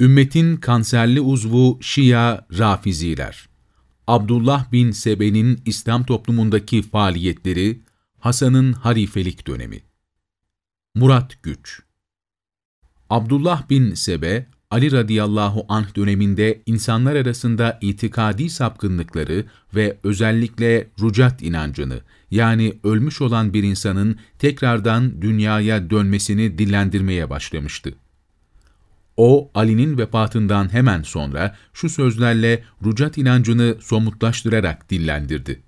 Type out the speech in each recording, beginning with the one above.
Ümmetin kanserli uzvu Şia Rafiziler Abdullah bin Sebe'nin İslam toplumundaki faaliyetleri, Hasan'ın harifelik dönemi. Murat Güç Abdullah bin Sebe, Ali radıyallahu anh döneminde insanlar arasında itikadi sapkınlıkları ve özellikle rucat inancını, yani ölmüş olan bir insanın tekrardan dünyaya dönmesini dillendirmeye başlamıştı. O, Ali'nin vefatından hemen sonra şu sözlerle rucat inancını somutlaştırarak dillendirdi.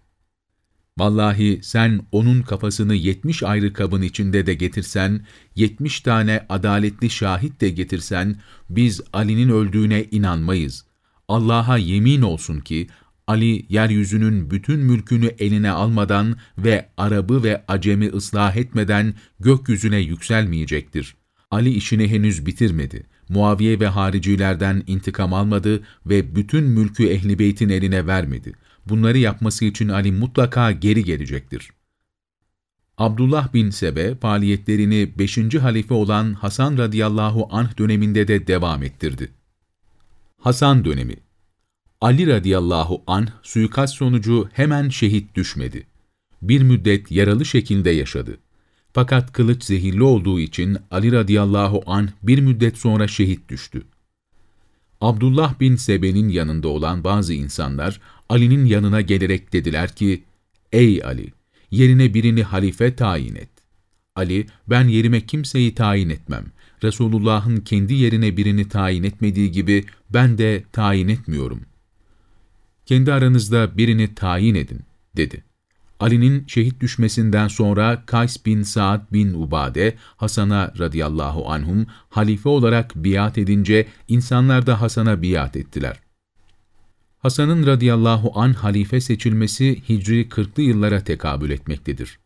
Vallahi sen onun kafasını yetmiş ayrı kabın içinde de getirsen, yetmiş tane adaletli şahit de getirsen, biz Ali'nin öldüğüne inanmayız. Allah'a yemin olsun ki, Ali, yeryüzünün bütün mülkünü eline almadan ve Arabı ve Acemi ıslah etmeden gökyüzüne yükselmeyecektir. Ali işini henüz bitirmedi. Muaviye ve haricilerden intikam almadı ve bütün mülkü Ehli Beyt'in eline vermedi. Bunları yapması için Ali mutlaka geri gelecektir. Abdullah bin Sebe, faaliyetlerini 5. halife olan Hasan radıyallahu anh döneminde de devam ettirdi. Hasan dönemi Ali radıyallahu anh suikast sonucu hemen şehit düşmedi. Bir müddet yaralı şekilde yaşadı. Fakat kılıç zehirli olduğu için Ali radıyallahu anh bir müddet sonra şehit düştü. Abdullah bin Sebe'nin yanında olan bazı insanlar Ali'nin yanına gelerek dediler ki, Ey Ali! Yerine birini halife tayin et. Ali, ben yerime kimseyi tayin etmem. Resulullah'ın kendi yerine birini tayin etmediği gibi ben de tayin etmiyorum. Kendi aranızda birini tayin edin, dedi. Ali'nin şehit düşmesinden sonra Kays bin Saad bin Ubade, Hasan'a radıyallahu anhum halife olarak biat edince insanlar da Hasan'a biat ettiler. Hasan'ın radıyallahu an halife seçilmesi Hicri 40'lı yıllara tekabül etmektedir.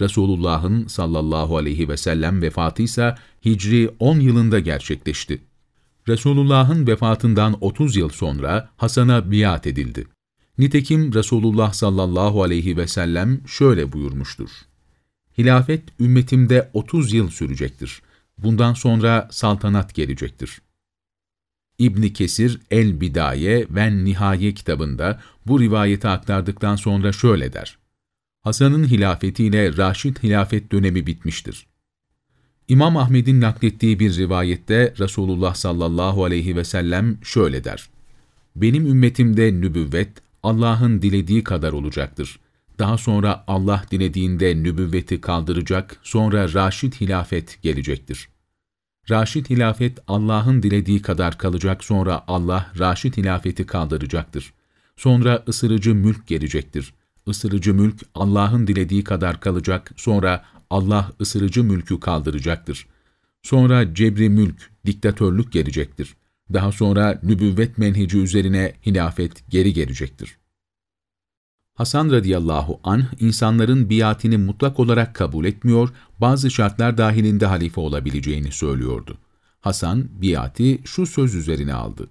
Resulullah'ın sallallahu aleyhi ve sellem vefatı ise Hicri 10 yılında gerçekleşti. Resulullah'ın vefatından 30 yıl sonra Hasan'a biat edildi. Nitekim Resulullah sallallahu aleyhi ve sellem şöyle buyurmuştur. Hilafet ümmetimde 30 yıl sürecektir. Bundan sonra saltanat gelecektir. İbn Kesir El-Bidaye ve Nihaye kitabında bu rivayeti aktardıktan sonra şöyle der. Hasan'ın hilafetiyle Raşid hilafet dönemi bitmiştir. İmam Ahmed'in naklettiği bir rivayette Resulullah sallallahu aleyhi ve sellem şöyle der. Benim ümmetimde nübüvvet Allah'ın dilediği kadar olacaktır. Daha sonra Allah dilediğinde nübüvveti kaldıracak, sonra Raşid hilafet gelecektir.'' Raşid hilafet Allah'ın dilediği kadar kalacak sonra Allah Raşid hilafeti kaldıracaktır. Sonra ısırıcı mülk gelecektir. Isırıcı mülk Allah'ın dilediği kadar kalacak sonra Allah ısırıcı mülkü kaldıracaktır. Sonra cebri mülk, diktatörlük gelecektir. Daha sonra nübüvvet menheci üzerine hilafet geri gelecektir. Hasan radıyallahu anh insanların biatini mutlak olarak kabul etmiyor, bazı şartlar dahilinde halife olabileceğini söylüyordu. Hasan biati şu söz üzerine aldı.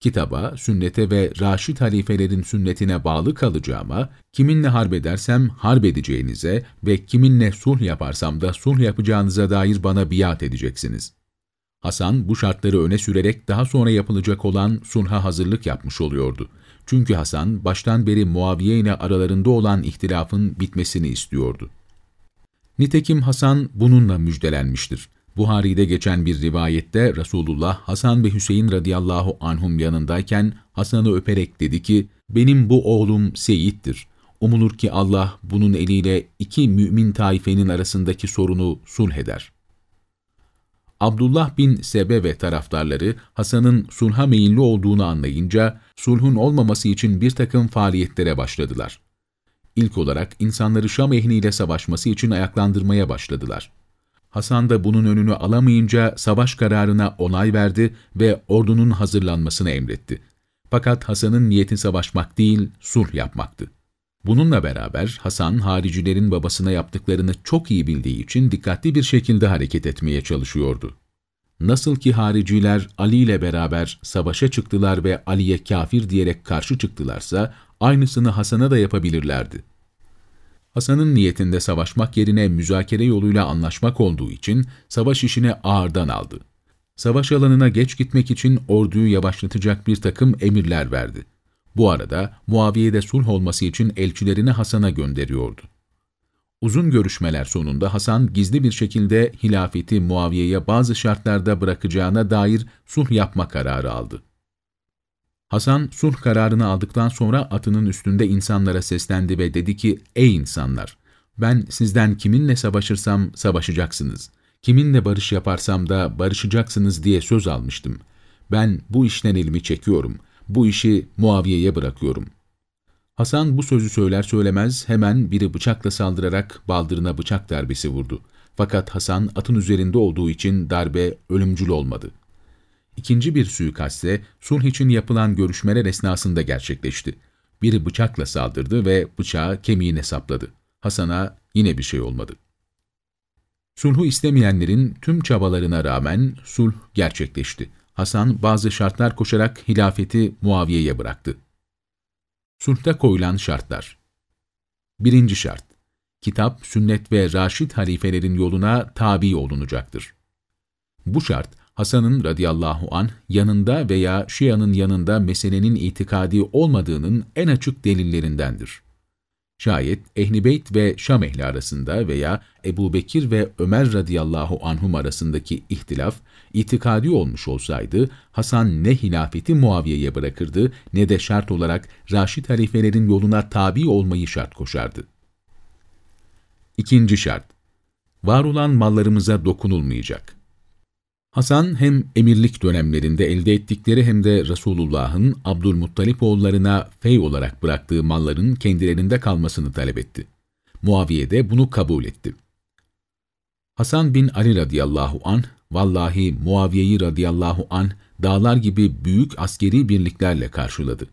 Kitaba, sünnete ve raşit halifelerin sünnetine bağlı kalacağıma, kiminle harp edersem harp edeceğinize ve kiminle sulh yaparsam da sulh yapacağınıza dair bana biat edeceksiniz. Hasan bu şartları öne sürerek daha sonra yapılacak olan sulha hazırlık yapmış oluyordu. Çünkü Hasan baştan beri Muaviye ile aralarında olan ihtilafın bitmesini istiyordu. Nitekim Hasan bununla müjdelenmiştir. Buhari'de geçen bir rivayette Resulullah Hasan ve Hüseyin radıyallahu anhum yanındayken Hasan'ı öperek dedi ki, benim bu oğlum Seyit'tir. Umulur ki Allah bunun eliyle iki mümin taifenin arasındaki sorunu sulh eder. Abdullah bin Sebe ve taraftarları Hasan'ın sulha meyilli olduğunu anlayınca sulhun olmaması için bir takım faaliyetlere başladılar. İlk olarak insanları Şam ehliyle savaşması için ayaklandırmaya başladılar. Hasan da bunun önünü alamayınca savaş kararına onay verdi ve ordunun hazırlanmasını emretti. Fakat Hasan'ın niyeti savaşmak değil, sulh yapmaktı. Bununla beraber Hasan, haricilerin babasına yaptıklarını çok iyi bildiği için dikkatli bir şekilde hareket etmeye çalışıyordu. Nasıl ki hariciler Ali ile beraber savaşa çıktılar ve Ali'ye kafir diyerek karşı çıktılarsa, aynısını Hasan'a da yapabilirlerdi. Hasan'ın niyetinde savaşmak yerine müzakere yoluyla anlaşmak olduğu için savaş işini ağırdan aldı. savaş alanına geç gitmek için orduyu yavaşlatacak bir takım emirler verdi. Bu arada Muaviye'de sulh olması için elçilerini Hasan'a gönderiyordu. Uzun görüşmeler sonunda Hasan gizli bir şekilde hilafeti Muaviye'ye bazı şartlarda bırakacağına dair sulh yapma kararı aldı. Hasan sulh kararını aldıktan sonra atının üstünde insanlara seslendi ve dedi ki, ''Ey insanlar! Ben sizden kiminle savaşırsam savaşacaksınız. Kiminle barış yaparsam da barışacaksınız diye söz almıştım. Ben bu işten elimi çekiyorum. Bu işi Muaviye'ye bırakıyorum. Hasan bu sözü söyler söylemez hemen biri bıçakla saldırarak baldırına bıçak darbesi vurdu. Fakat Hasan atın üzerinde olduğu için darbe ölümcül olmadı. İkinci bir suikaste sulh için yapılan görüşmeler esnasında gerçekleşti. Biri bıçakla saldırdı ve bıçağı kemiğine sapladı. Hasan'a yine bir şey olmadı. Sulhu istemeyenlerin tüm çabalarına rağmen sulh gerçekleşti. Hasan bazı şartlar koşarak hilafeti Muaviye'ye bıraktı. Sulhta koyulan şartlar Birinci şart, kitap, sünnet ve raşid halifelerin yoluna tabi olunacaktır. Bu şart, Hasan'ın radıyallahu anh yanında veya Şia'nın yanında meselenin itikadi olmadığının en açık delillerindendir. Şayet Ehli Beyt ve Şam ehli arasında veya Ebu Bekir ve Ömer radıyallahu anhum arasındaki ihtilaf, itikadi olmuş olsaydı, Hasan ne hilafeti Muaviye'ye bırakırdı ne de şart olarak Raşid halifelerin yoluna tabi olmayı şart koşardı. İkinci şart, var olan mallarımıza dokunulmayacak. Hasan hem emirlik dönemlerinde elde ettikleri hem de Resulullah'ın Abdülmuttalip oğullarına fey olarak bıraktığı malların kendilerinde kalmasını talep etti. Muaviye de bunu kabul etti. Hasan bin Ali radıyallahu an, vallahi Muaviye'yi radıyallahu an dağlar gibi büyük askeri birliklerle karşıladı.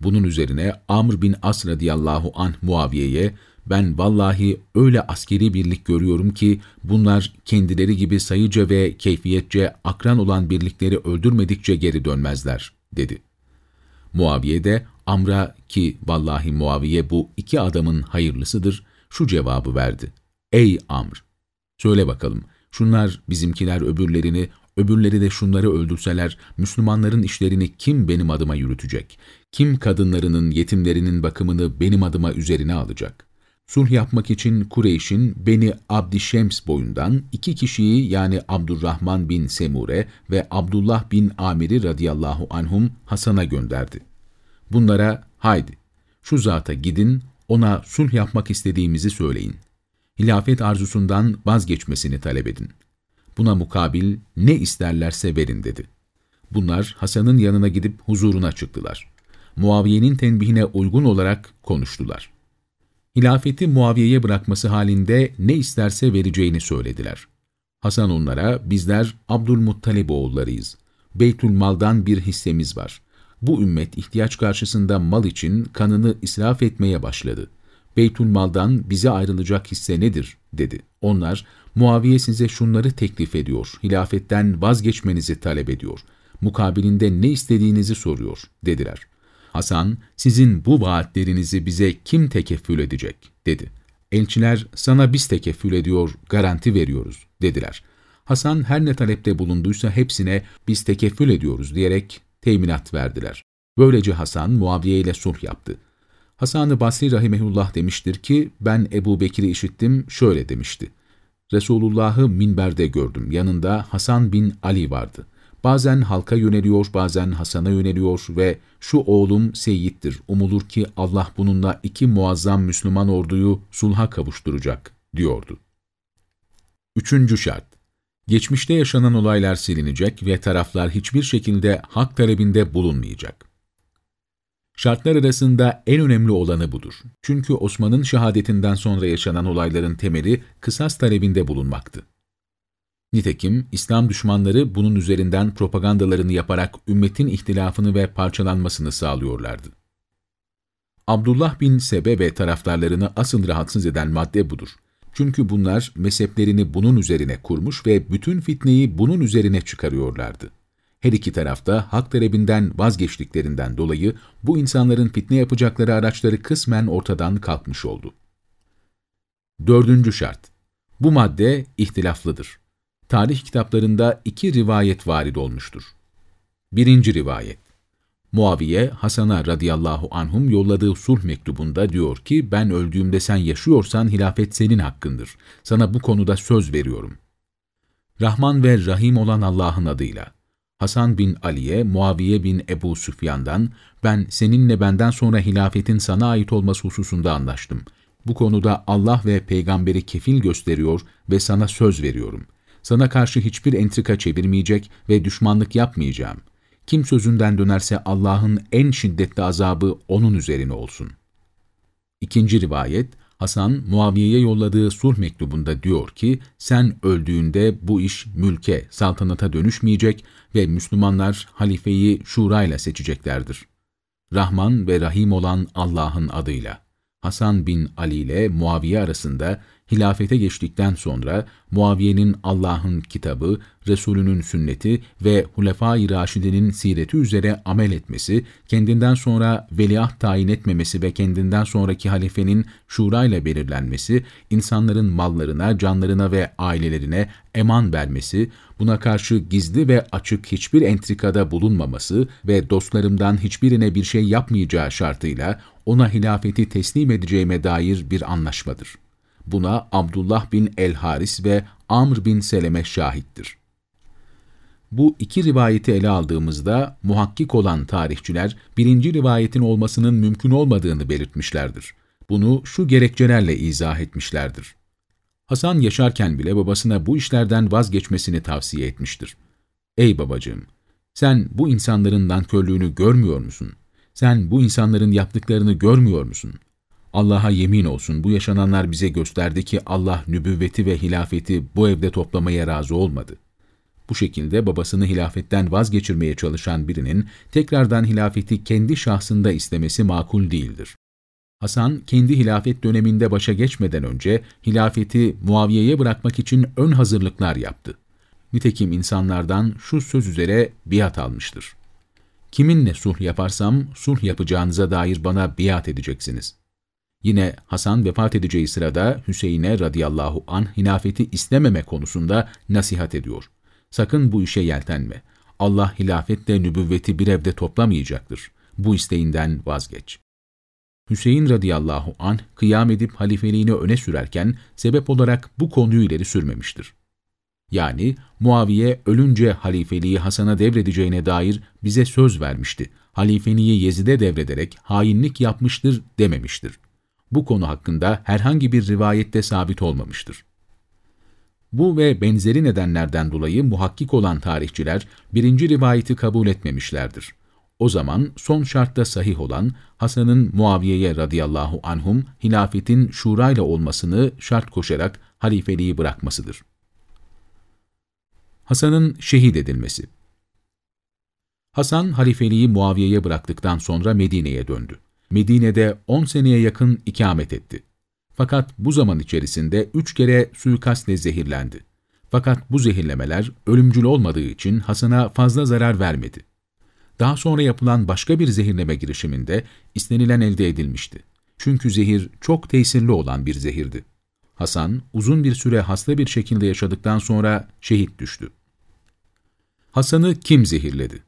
Bunun üzerine Amr bin As radıyallahu an Muaviye'ye ben vallahi öyle askeri birlik görüyorum ki bunlar kendileri gibi sayıca ve keyfiyetçe akran olan birlikleri öldürmedikçe geri dönmezler, dedi. Muaviye de Amr'a ki vallahi Muaviye bu iki adamın hayırlısıdır, şu cevabı verdi. Ey Amr! Söyle bakalım, şunlar bizimkiler öbürlerini, öbürleri de şunları öldürseler, Müslümanların işlerini kim benim adıma yürütecek? Kim kadınlarının, yetimlerinin bakımını benim adıma üzerine alacak? Sulh yapmak için Kureyş'in Beni Abdişems boyundan iki kişiyi yani Abdurrahman bin Semure ve Abdullah bin Amir'i radıyallahu anhum Hasan'a gönderdi. Bunlara haydi şu zata gidin ona sulh yapmak istediğimizi söyleyin. Hilafet arzusundan vazgeçmesini talep edin. Buna mukabil ne isterlerse verin dedi. Bunlar Hasan'ın yanına gidip huzuruna çıktılar. Muaviye'nin tenbihine uygun olarak konuştular hilafeti Muaviye'ye bırakması halinde ne isterse vereceğini söylediler. Hasan onlara, bizler Abdülmuttalib oğullarıyız. Beytülmal'dan bir hissemiz var. Bu ümmet ihtiyaç karşısında mal için kanını israf etmeye başladı. Beytülmal'dan bize ayrılacak hisse nedir? dedi. Onlar, Muaviye size şunları teklif ediyor, hilafetten vazgeçmenizi talep ediyor. Mukabilinde ne istediğinizi soruyor, dediler. Hasan, sizin bu vaatlerinizi bize kim tekeffül edecek, dedi. Elçiler, sana biz tekeffül ediyor, garanti veriyoruz, dediler. Hasan her ne talepte bulunduysa hepsine biz tekeffül ediyoruz diyerek teminat verdiler. Böylece Hasan Muaviye ile sulh yaptı. Hasan-ı Basri Rahimehullah demiştir ki, ben Ebu Bekir'i işittim, şöyle demişti. Resulullah'ı minberde gördüm, yanında Hasan bin Ali vardı. Bazen halka yöneliyor, bazen Hasan'a yöneliyor ve şu oğlum Seyyid'dir. Umulur ki Allah bununla iki muazzam Müslüman orduyu sulha kavuşturacak, diyordu. Üçüncü şart. Geçmişte yaşanan olaylar silinecek ve taraflar hiçbir şekilde hak talebinde bulunmayacak. Şartlar arasında en önemli olanı budur. Çünkü Osman'ın şehadetinden sonra yaşanan olayların temeli kısas talebinde bulunmaktı. Nitekim İslam düşmanları bunun üzerinden propagandalarını yaparak ümmetin ihtilafını ve parçalanmasını sağlıyorlardı. Abdullah bin Sebe ve taraftarlarını asıl rahatsız eden madde budur. Çünkü bunlar mezheplerini bunun üzerine kurmuş ve bütün fitneyi bunun üzerine çıkarıyorlardı. Her iki tarafta hak talebinden vazgeçtiklerinden dolayı bu insanların fitne yapacakları araçları kısmen ortadan kalkmış oldu. Dördüncü şart. Bu madde ihtilaflıdır. Tarih kitaplarında iki rivayet varid olmuştur. Birinci rivayet Muaviye, Hasan'a radıyallahu anhum yolladığı sulh mektubunda diyor ki, ben öldüğümde sen yaşıyorsan hilafet senin hakkındır. Sana bu konuda söz veriyorum. Rahman ve Rahim olan Allah'ın adıyla. Hasan bin Ali'ye, Muaviye bin Ebu Süfyan'dan, ben seninle benden sonra hilafetin sana ait olması hususunda anlaştım. Bu konuda Allah ve peygamberi kefil gösteriyor ve sana söz veriyorum. Sana karşı hiçbir entrika çevirmeyecek ve düşmanlık yapmayacağım. Kim sözünden dönerse Allah'ın en şiddetli azabı onun üzerine olsun. İkinci rivayet, Hasan, Muaviye'ye yolladığı sulh mektubunda diyor ki, sen öldüğünde bu iş mülke, saltanata dönüşmeyecek ve Müslümanlar halifeyi şura ile seçeceklerdir. Rahman ve Rahim olan Allah'ın adıyla. Hasan bin Ali ile Muaviye arasında hilafete geçtikten sonra Muaviye'nin Allah'ın kitabı, Resulünün sünneti ve Hulefai Raşide'nin sireti üzere amel etmesi, kendinden sonra veliaht tayin etmemesi ve kendinden sonraki halifenin şura ile belirlenmesi, insanların mallarına, canlarına ve ailelerine eman vermesi, buna karşı gizli ve açık hiçbir entrikada bulunmaması ve dostlarımdan hiçbirine bir şey yapmayacağı şartıyla ona hilafeti teslim edeceğime dair bir anlaşmadır. Buna Abdullah bin el-Haris ve Amr bin Seleme şahittir. Bu iki rivayeti ele aldığımızda muhakkik olan tarihçiler birinci rivayetin olmasının mümkün olmadığını belirtmişlerdir. Bunu şu gerekçelerle izah etmişlerdir. Hasan yaşarken bile babasına bu işlerden vazgeçmesini tavsiye etmiştir. Ey babacığım! Sen bu insanların nankörlüğünü görmüyor musun? Sen bu insanların yaptıklarını görmüyor musun? Allah'a yemin olsun bu yaşananlar bize gösterdi ki Allah nübüvveti ve hilafeti bu evde toplamaya razı olmadı. Bu şekilde babasını hilafetten vazgeçirmeye çalışan birinin tekrardan hilafeti kendi şahsında istemesi makul değildir. Hasan, kendi hilafet döneminde başa geçmeden önce hilafeti Muaviye'ye bırakmak için ön hazırlıklar yaptı. Nitekim insanlardan şu söz üzere biat almıştır. Kiminle sulh yaparsam sulh yapacağınıza dair bana biat edeceksiniz. Yine Hasan vefat edeceği sırada Hüseyin'e radıyallahu anh hilafeti istememe konusunda nasihat ediyor. Sakın bu işe yeltenme. Allah hilafetle nübüvveti bir evde toplamayacaktır. Bu isteğinden vazgeç. Hüseyin radıyallahu anh kıyam edip halifeliğini öne sürerken sebep olarak bu konuyu ileri sürmemiştir. Yani Muaviye ölünce halifeliği Hasan'a devredeceğine dair bize söz vermişti. Halifeliği Yezid'e devrederek hainlik yapmıştır dememiştir bu konu hakkında herhangi bir rivayette sabit olmamıştır. Bu ve benzeri nedenlerden dolayı muhakkik olan tarihçiler birinci rivayeti kabul etmemişlerdir. O zaman son şartta sahih olan Hasan'ın Muaviye'ye radıyallahu anhum hilafetin şurayla olmasını şart koşarak halifeliği bırakmasıdır. Hasan'ın şehit edilmesi Hasan halifeliği Muaviye'ye bıraktıktan sonra Medine'ye döndü. Medine'de 10 seneye yakın ikamet etti. Fakat bu zaman içerisinde üç kere suikastle zehirlendi. Fakat bu zehirlemeler ölümcül olmadığı için Hasan'a fazla zarar vermedi. Daha sonra yapılan başka bir zehirleme girişiminde istenilen elde edilmişti. Çünkü zehir çok tesirli olan bir zehirdi. Hasan uzun bir süre hasta bir şekilde yaşadıktan sonra şehit düştü. Hasan'ı kim zehirledi?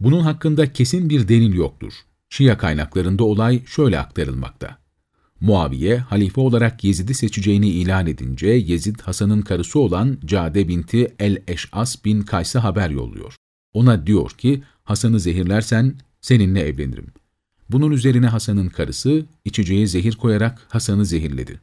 Bunun hakkında kesin bir delil yoktur. Şia kaynaklarında olay şöyle aktarılmakta. Muaviye, halife olarak Yezid'i seçeceğini ilan edince Yezid, Hasan'ın karısı olan Cade binti El-Eş'as bin Kays'a haber yolluyor. Ona diyor ki, Hasan'ı zehirlersen seninle evlenirim. Bunun üzerine Hasan'ın karısı içeceği zehir koyarak Hasan'ı zehirledi.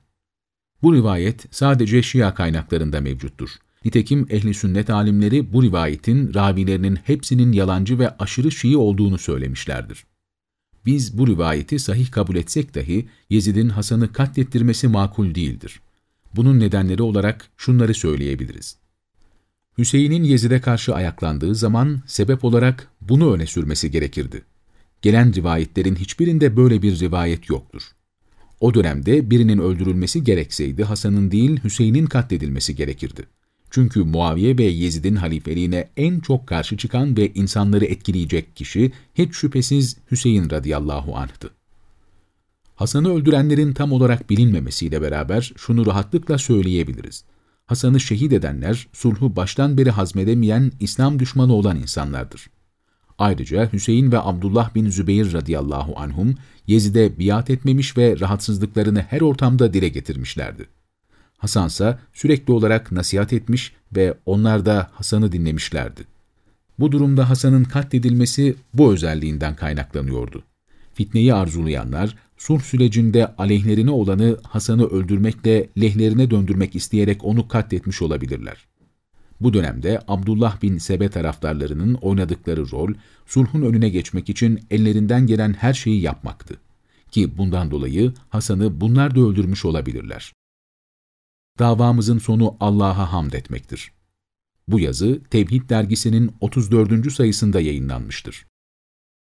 Bu rivayet sadece Şia kaynaklarında mevcuttur. Nitekim ehli sünnet alimleri bu rivayetin ravilerinin hepsinin yalancı ve aşırı Şii olduğunu söylemişlerdir. Biz bu rivayeti sahih kabul etsek dahi Yezid'in Hasan'ı katlettirmesi makul değildir. Bunun nedenleri olarak şunları söyleyebiliriz. Hüseyin'in Yezid'e karşı ayaklandığı zaman sebep olarak bunu öne sürmesi gerekirdi. Gelen rivayetlerin hiçbirinde böyle bir rivayet yoktur. O dönemde birinin öldürülmesi gerekseydi Hasan'ın değil Hüseyin'in katledilmesi gerekirdi. Çünkü Muaviye ve Yezid'in halifeliğine en çok karşı çıkan ve insanları etkileyecek kişi hiç şüphesiz Hüseyin radıyallahu anh'tı. Hasan'ı öldürenlerin tam olarak bilinmemesiyle beraber şunu rahatlıkla söyleyebiliriz. Hasan'ı şehit edenler, sulhu baştan beri hazmedemeyen, İslam düşmanı olan insanlardır. Ayrıca Hüseyin ve Abdullah bin Zübeyir radıyallahu anhum, Yezid'e biat etmemiş ve rahatsızlıklarını her ortamda dile getirmişlerdi. Hasan ise sürekli olarak nasihat etmiş ve onlar da Hasan'ı dinlemişlerdi. Bu durumda Hasan'ın katledilmesi bu özelliğinden kaynaklanıyordu. Fitneyi arzulayanlar, sulh sürecinde aleyhlerine olanı Hasan'ı öldürmekle lehlerine döndürmek isteyerek onu katletmiş olabilirler. Bu dönemde Abdullah bin Sebe taraftarlarının oynadıkları rol, sulhun önüne geçmek için ellerinden gelen her şeyi yapmaktı. Ki bundan dolayı Hasan'ı bunlar da öldürmüş olabilirler. Davamızın sonu Allah'a hamd etmektir. Bu yazı Tevhid dergisinin 34. sayısında yayınlanmıştır.